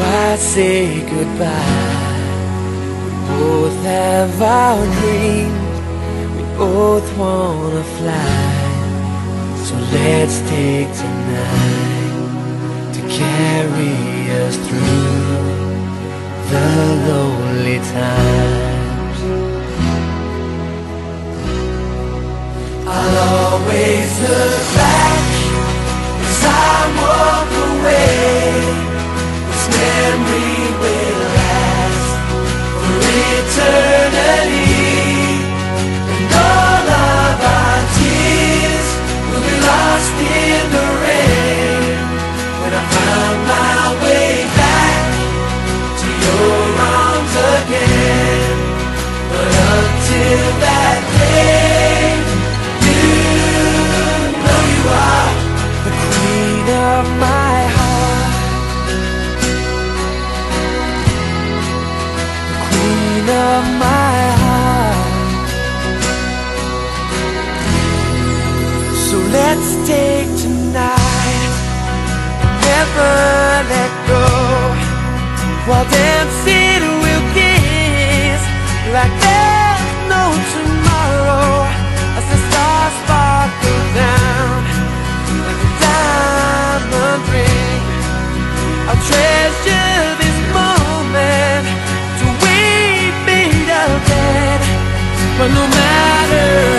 I say goodbye? We both have our dreams, we both wanna fly. So let's take tonight to carry us through the lonely times. I'll always look let's take tonight. Never let go. While dancing we'll kiss Like there's no tomorrow. As the stars sparkle down a diamond ring. I'll treasure this moment we meet again. But no matter